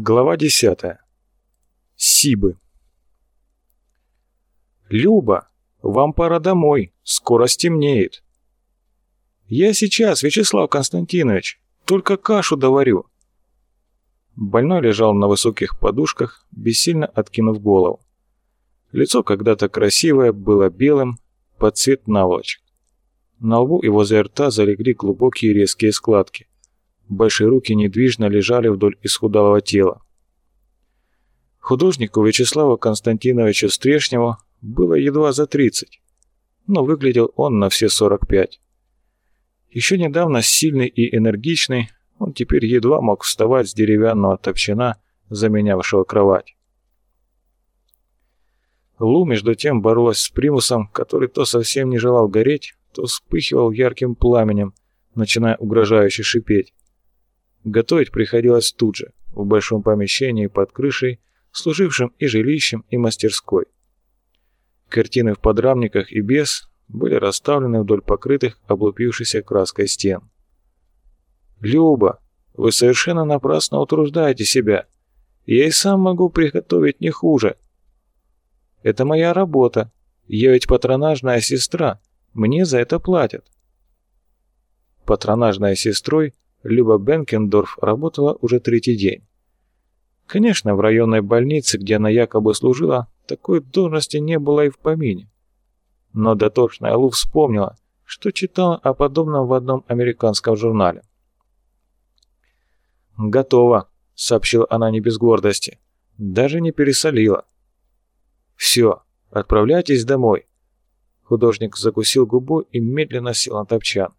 Глава 10. Сибы. «Люба, вам пора домой, скоро стемнеет». «Я сейчас, Вячеслав Константинович, только кашу доварю». Больной лежал на высоких подушках, бессильно откинув голову. Лицо когда-то красивое было белым, под цвет наволочек. На лбу и возле рта залегли глубокие резкие складки. Большие руки недвижно лежали вдоль исхудалого тела. Художнику Вячеславу Константиновичу Стрешневу было едва за 30, но выглядел он на все 45. Еще недавно сильный и энергичный, он теперь едва мог вставать с деревянного топчана, заменявшего кровать. Лу, между тем, боролась с примусом, который то совсем не желал гореть, то вспыхивал ярким пламенем, начиная угрожающе шипеть. Готовить приходилось тут же, в большом помещении под крышей, служившим и жилищем, и мастерской. Картины в подрамниках и без были расставлены вдоль покрытых облупившейся краской стен. «Люба, вы совершенно напрасно утруждаете себя. Я и сам могу приготовить не хуже. Это моя работа. Я ведь патронажная сестра. Мне за это платят». Патронажной сестрой – Люба Бенкендорф работала уже третий день. Конечно, в районной больнице, где она якобы служила, такой должности не было и в помине. Но дотошная Лу вспомнила, что читала о подобном в одном американском журнале. «Готово», — сообщила она не без гордости. «Даже не пересолила». «Все, отправляйтесь домой». Художник закусил губу и медленно сел на топчан.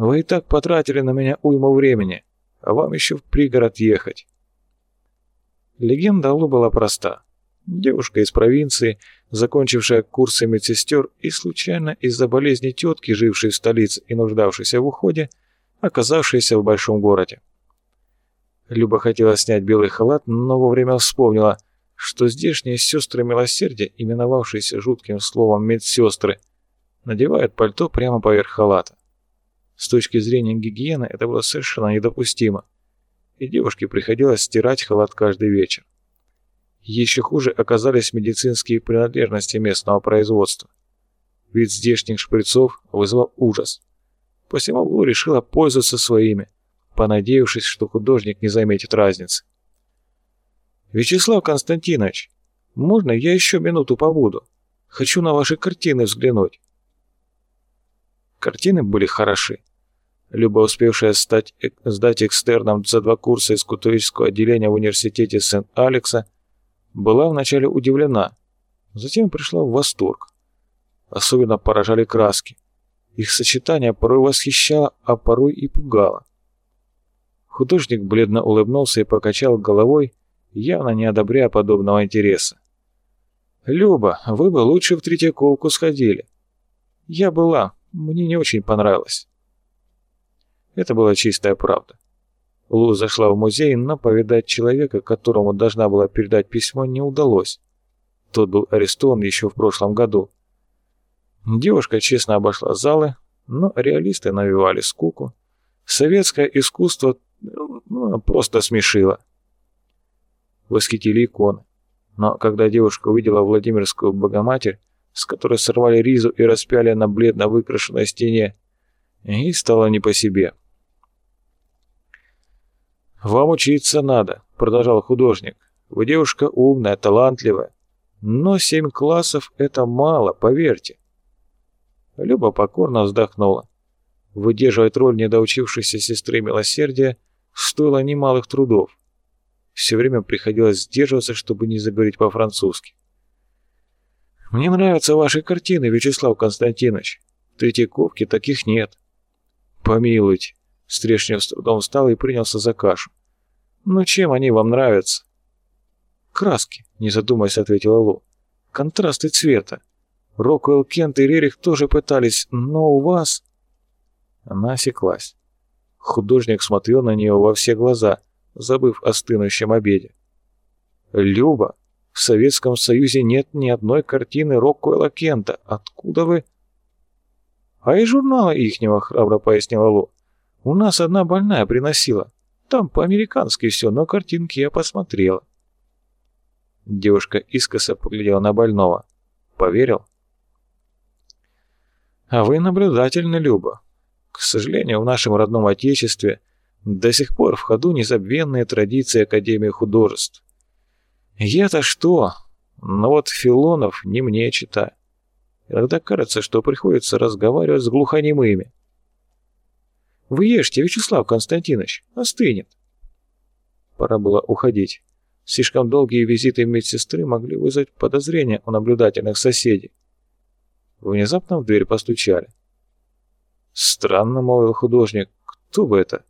Вы и так потратили на меня уйму времени, а вам еще в пригород ехать. Легенда Лу была проста. Девушка из провинции, закончившая курсы медсестер и случайно из-за болезни тетки, жившей в столице и нуждавшейся в уходе, оказавшаяся в большом городе. Люба хотела снять белый халат, но вовремя вспомнила, что здешние сестры милосердия, именовавшиеся жутким словом медсестры, надевают пальто прямо поверх халата. С точки зрения гигиены это было совершенно недопустимо, и девушке приходилось стирать халат каждый вечер. Еще хуже оказались медицинские принадлежности местного производства. Вид здешних шприцов вызвал ужас. Посему Лу решила пользоваться своими, понадеявшись, что художник не заметит разницы. «Вячеслав Константинович, можно я еще минуту побуду? Хочу на ваши картины взглянуть». Картины были хороши. Люба, успевшая стать, сдать экстерном за два курса из кутурического отделения в университете Сент-Алекса, была вначале удивлена, затем пришла в восторг. Особенно поражали краски. Их сочетание порой восхищало, а порой и пугало. Художник бледно улыбнулся и покачал головой, явно не одобряя подобного интереса. «Люба, вы бы лучше в Третьяковку сходили». «Я была, мне не очень понравилось». Это была чистая правда. Лу зашла в музей, но повидать человека, которому должна была передать письмо, не удалось. Тот был арестован еще в прошлом году. Девушка честно обошла залы, но реалисты навевали скуку. Советское искусство ну, просто смешило. Восхитили иконы. Но когда девушка увидела Владимирскую Богоматерь, с которой сорвали ризу и распяли на бледно выкрашенной стене, ей стало не по себе. «Вам учиться надо», — продолжал художник. «Вы девушка умная, талантливая. Но семь классов — это мало, поверьте». Люба покорно вздохнула. Выдерживать роль недоучившейся сестры милосердия стоило немалых трудов. Все время приходилось сдерживаться, чтобы не заговорить по-французски. «Мне нравятся ваши картины, Вячеслав Константинович. В Третьяковке таких нет». «Помилуйте, Стрешнев с трудом встал и принялся за кашу. «Ну чем они вам нравятся?» «Краски», — не задумываясь, ответила Лу. «Контрасты цвета. Роквелл, Кент и Рерих тоже пытались, но у вас...» Она осеклась. Художник смотрел на нее во все глаза, забыв о стынущем обеде. «Люба, в Советском Союзе нет ни одной картины Роквелла Кента. Откуда вы...» «А и журнала ихнего», — храбро пояснила Лу. У нас одна больная приносила. Там по-американски все, но картинки я посмотрела. Девушка искоса поглядела на больного. Поверил? А вы наблюдательны, Люба. К сожалению, в нашем родном Отечестве до сих пор в ходу незабвенные традиции Академии художеств. Я-то что? Но вот Филонов не мне читаю. Иногда кажется, что приходится разговаривать с глухонемыми. Вы ешьте, Вячеслав Константинович, остынет. Пора было уходить. Слишком долгие визиты медсестры могли вызвать подозрения у наблюдательных соседей. Внезапно в дверь постучали. «Странно», — молвил художник, — «кто бы это?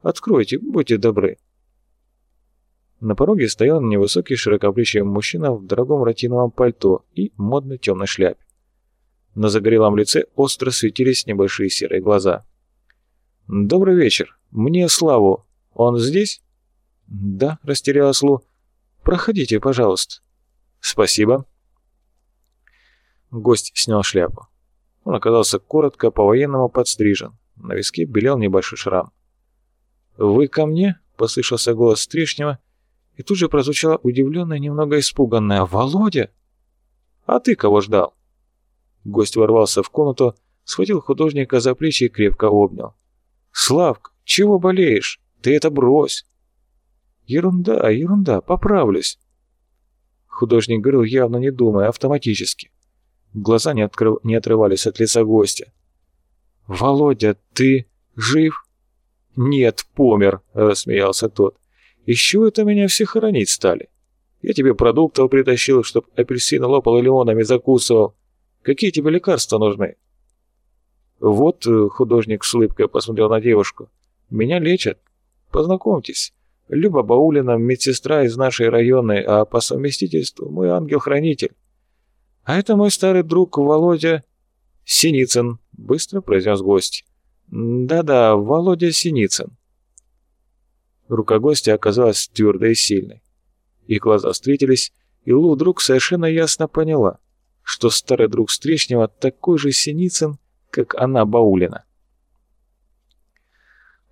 Откройте, будьте добры». На пороге стоял невысокий широкоплечий мужчина в дорогом ротиновом пальто и модной темной шляпе. На загорелом лице остро светились небольшие серые глаза. «Добрый вечер. Мне Славу. Он здесь?» «Да», — растерялась Лу. «Проходите, пожалуйста». «Спасибо». Гость снял шляпу. Он оказался коротко, по-военному подстрижен. На виске белел небольшой шрам. «Вы ко мне?» — послышался голос Стрешнева, и тут же прозвучало удивленное, немного испуганное «Володя!» «А ты кого ждал?» Гость ворвался в комнату, схватил художника за плечи и крепко обнял. «Славка, чего болеешь? Ты это брось!» «Ерунда, ерунда, поправлюсь!» Художник говорил, явно не думая, автоматически. Глаза не, открыв... не отрывались от лица гостя. «Володя, ты жив?» «Нет, помер», — рассмеялся тот. «Еще это меня все хоронить стали. Я тебе продуктов притащил, чтоб апельсины лопал и лимонами закусывал. Какие тебе лекарства нужны?» «Вот», — художник с улыбкой посмотрел на девушку, — «меня лечат. Познакомьтесь, Люба Баулина, медсестра из нашей районной, а по совместительству мой ангел-хранитель. А это мой старый друг Володя Синицын», — быстро произнес гость. «Да-да, Володя Синицын». Рука гостя оказалась твердой и сильной. Их глаза встретились, и Лу вдруг совершенно ясно поняла, что старый друг Стрешнева такой же Синицын, как она Баулина.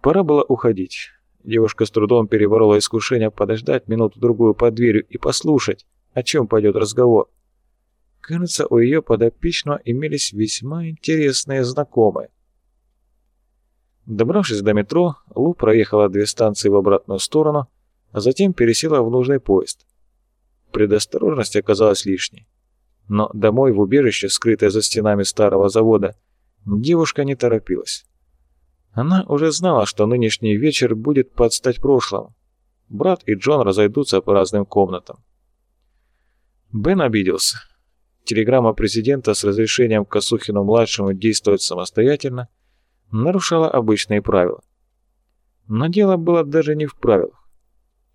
Пора было уходить. Девушка с трудом переборола искушение подождать минуту-другую под дверью и послушать, о чем пойдет разговор. Кажется, у ее подопечного имелись весьма интересные знакомые. Добравшись до метро, Лу проехала две станции в обратную сторону, а затем пересела в нужный поезд. Предосторожность оказалась лишней. Но домой в убежище, скрытое за стенами старого завода, девушка не торопилась. Она уже знала, что нынешний вечер будет под стать прошлому. Брат и Джон разойдутся по разным комнатам. Бен обиделся. Телеграмма президента с разрешением Косухину-младшему действовать самостоятельно нарушала обычные правила. Но дело было даже не в правилах.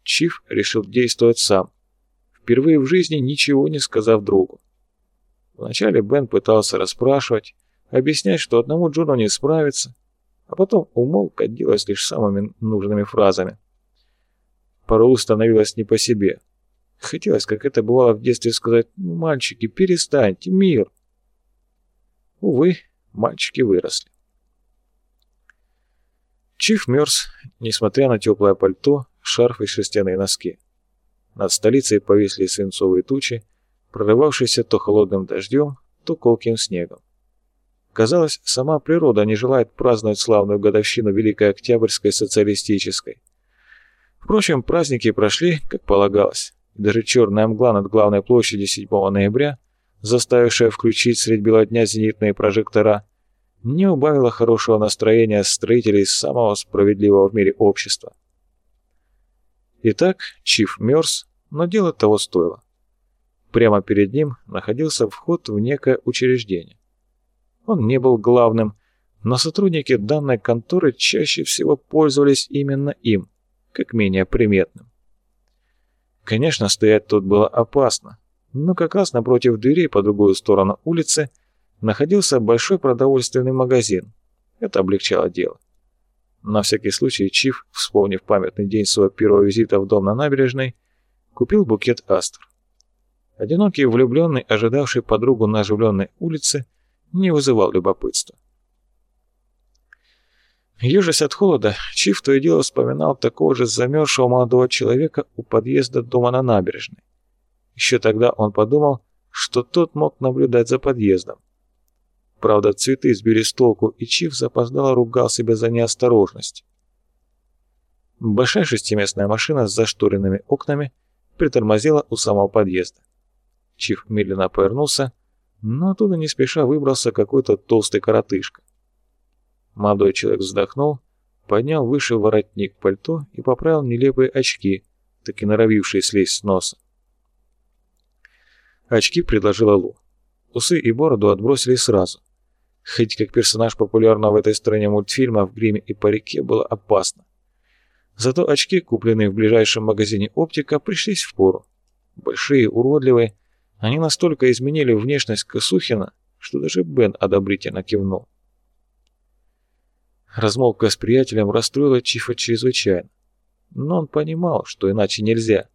Чиф решил действовать сам, впервые в жизни ничего не сказав другу. Вначале Бен пытался расспрашивать, объяснять, что одному Джону не справится, а потом умолк, отделась лишь самыми нужными фразами. Порой становилось не по себе. Хотелось, как это бывало в детстве, сказать «Ну, мальчики, перестаньте, мир!» Увы, мальчики выросли. Чиф мерз, несмотря на теплое пальто, шарф и шерстяные носки. Над столицей повисли свинцовые тучи, прорывавшиеся то холодным дождем, то колким снегом. Казалось, сама природа не желает праздновать славную годовщину Великой Октябрьской социалистической. Впрочем, праздники прошли, как полагалось. Даже черная мгла над главной площадью 7 ноября, заставившая включить средь бела дня зенитные прожектора, не убавила хорошего настроения строителей самого справедливого в мире общества. Итак, Чиф мерз, но дело того стоило. Прямо перед ним находился вход в некое учреждение. Он не был главным, но сотрудники данной конторы чаще всего пользовались именно им, как менее приметным. Конечно, стоять тут было опасно, но как раз напротив дверей по другую сторону улицы находился большой продовольственный магазин. Это облегчало дело. На всякий случай Чиф, вспомнив памятный день своего первого визита в дом на набережной, купил букет астр. Одинокий влюбленный, ожидавший подругу на оживленной улице, не вызывал любопытства. Ежась от холода, Чиф то и дело вспоминал такого же замерзшего молодого человека у подъезда дома на набережной. Еще тогда он подумал, что тот мог наблюдать за подъездом. Правда, цветы сбили с толку, и Чиф запоздало ругал себя за неосторожность. Большая шестиместная машина с зашторенными окнами притормозила у самого подъезда. Чиф медленно повернулся, но оттуда не спеша выбрался какой-то толстый коротышка. Молодой человек вздохнул, поднял выше воротник пальто и поправил нелепые очки, так и норовившие слезть с носа. Очки предложила Лу. Усы и бороду отбросили сразу. Хоть как персонаж популярного в этой стране мультфильма в гриме и парике было опасно. Зато очки, купленные в ближайшем магазине оптика, пришлись в пору. Большие, уродливые, они настолько изменили внешность Косухина, что даже Бен одобрительно кивнул. Размолвка с приятелем расстроила Чифа чрезвычайно. Но он понимал, что иначе нельзя.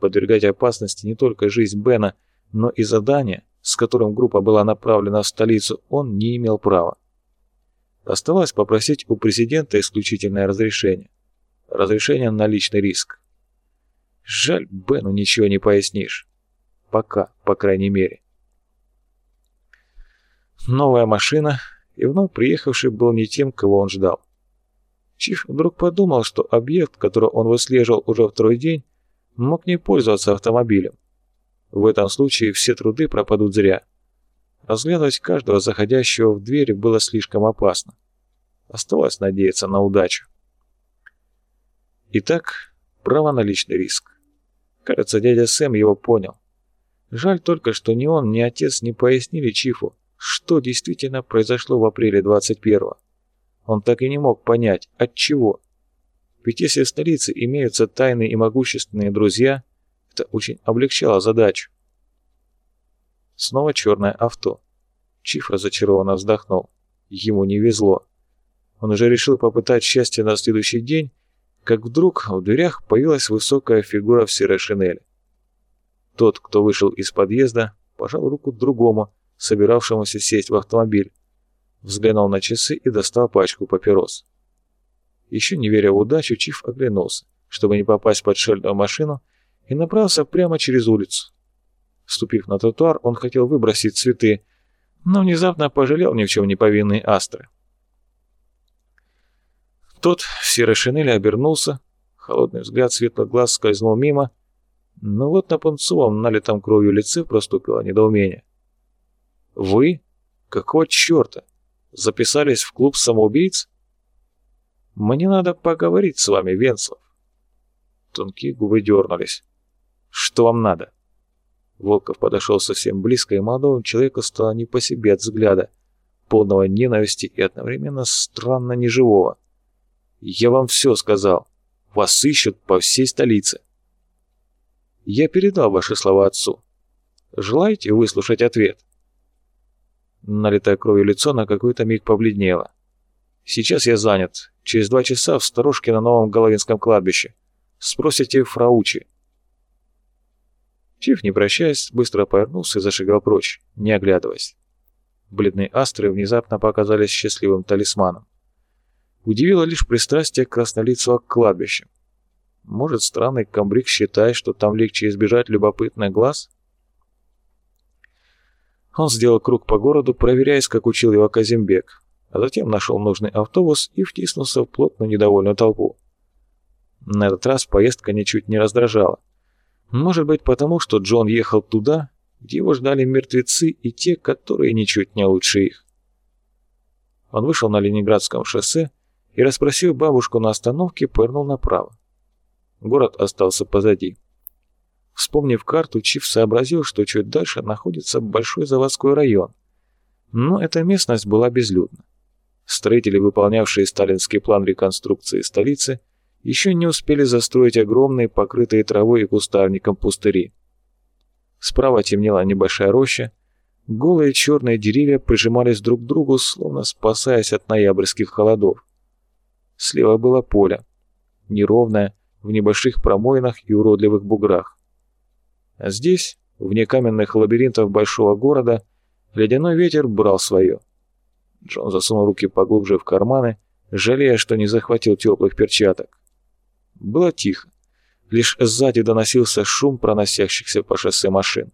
Подвергать опасности не только жизнь Бена, но и задание, с которым группа была направлена в столицу, он не имел права. Оставалось попросить у президента исключительное разрешение. Разрешение на личный риск. Жаль, Бену ничего не пояснишь. Пока, по крайней мере. Новая машина, и вновь приехавший был не тем, кого он ждал. Чиф вдруг подумал, что объект, который он выслеживал уже второй день, мог не пользоваться автомобилем. В этом случае все труды пропадут зря. Разглядывать каждого заходящего в дверь было слишком опасно. Осталось надеяться на удачу. Итак, право на личный риск. Кажется, дядя Сэм его понял. Жаль только, что ни он, ни отец не пояснили Чифу, что действительно произошло в апреле 21-го. Он так и не мог понять, от чего. Ведь если в столице имеются тайные и могущественные друзья, это очень облегчало задачу. Снова черное авто. Чиф разочарованно вздохнул. Ему не везло. Он уже решил попытать счастье на следующий день, как вдруг в дверях появилась высокая фигура в серой шинели. Тот, кто вышел из подъезда, пожал руку другому, собиравшемуся сесть в автомобиль, взглянул на часы и достал пачку папирос. Еще не веря в удачу, Чиф оглянулся, чтобы не попасть под шельную машину, и направился прямо через улицу. Вступив на тротуар, он хотел выбросить цветы, но внезапно пожалел ни в чем не повинный Астры. Тот в серой шинели обернулся, холодный взгляд светлых глаз скользнул мимо, но вот на пунцовом, налитом кровью лице проступило недоумение. «Вы? Какого черта? Записались в клуб самоубийц?» «Мне надо поговорить с вами, Венцлов». Тонкие губы дернулись. «Что вам надо?» Волков подошел совсем близко, и молодому человеку стало не по себе от взгляда, полного ненависти и одновременно странно неживого. «Я вам все сказал. Вас ищут по всей столице». «Я передал ваши слова отцу. Желаете выслушать ответ?» Налитое кровью лицо на какой-то миг побледнело. «Сейчас я занят. Через два часа в сторожке на новом Головинском кладбище. Спросите фраучи». Чиф, не прощаясь, быстро повернулся и зашагал прочь, не оглядываясь. Бледные астры внезапно показались счастливым талисманом. Удивило лишь пристрастие краснолицего к кладбищам. Может, странный комбриг считает, что там легче избежать любопытных глаз? Он сделал круг по городу, проверяясь, как учил его Казимбек, а затем нашел нужный автобус и втиснулся в плотную недовольную толпу. На этот раз поездка ничуть не раздражала. Может быть потому, что Джон ехал туда, где его ждали мертвецы и те, которые ничуть не лучше их. Он вышел на Ленинградском шоссе и, расспросив бабушку на остановке, повернул направо. Город остался позади. Вспомнив карту, Чиф сообразил, что чуть дальше находится большой заводской район. Но эта местность была безлюдна. Строители, выполнявшие сталинский план реконструкции столицы, еще не успели застроить огромные, покрытые травой и кустарником пустыри. Справа темнела небольшая роща, голые черные деревья прижимались друг к другу, словно спасаясь от ноябрьских холодов. Слева было поле, неровное, в небольших промоинах и уродливых буграх. А здесь, вне каменных лабиринтов большого города, ледяной ветер брал свое. Джон засунул руки поглубже в карманы, жалея, что не захватил теплых перчаток. Было тихо. Лишь сзади доносился шум проносящихся по шоссе машин.